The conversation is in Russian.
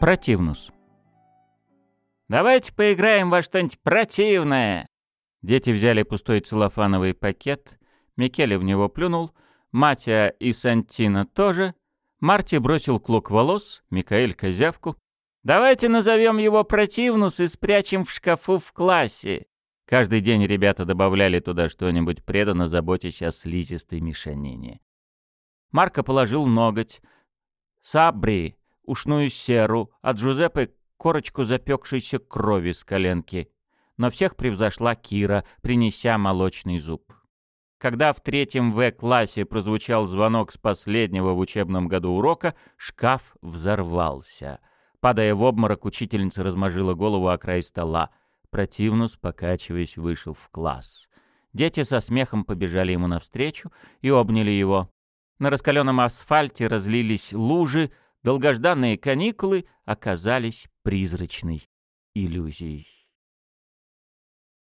Противнус. «Давайте поиграем во что-нибудь противное!» Дети взяли пустой целлофановый пакет, Микеле в него плюнул, Матя и Сантина тоже, Марти бросил клок волос, Микаэль — козявку. «Давайте назовем его Противнус и спрячем в шкафу в классе!» Каждый день ребята добавляли туда что-нибудь, преданно заботясь о слизистой мешанине. Марко положил ноготь, Сабри — ушную серу, а Джузеппе — корочку запекшейся крови с коленки. Но всех превзошла Кира, принеся молочный зуб. Когда в третьем В-классе прозвучал звонок с последнего в учебном году урока, шкаф взорвался. Падая в обморок, учительница размажила голову о край стола. Противнус, покачиваясь, вышел в класс. Дети со смехом побежали ему навстречу и обняли его. На раскаленном асфальте разлились лужи, долгожданные каникулы оказались призрачной иллюзией.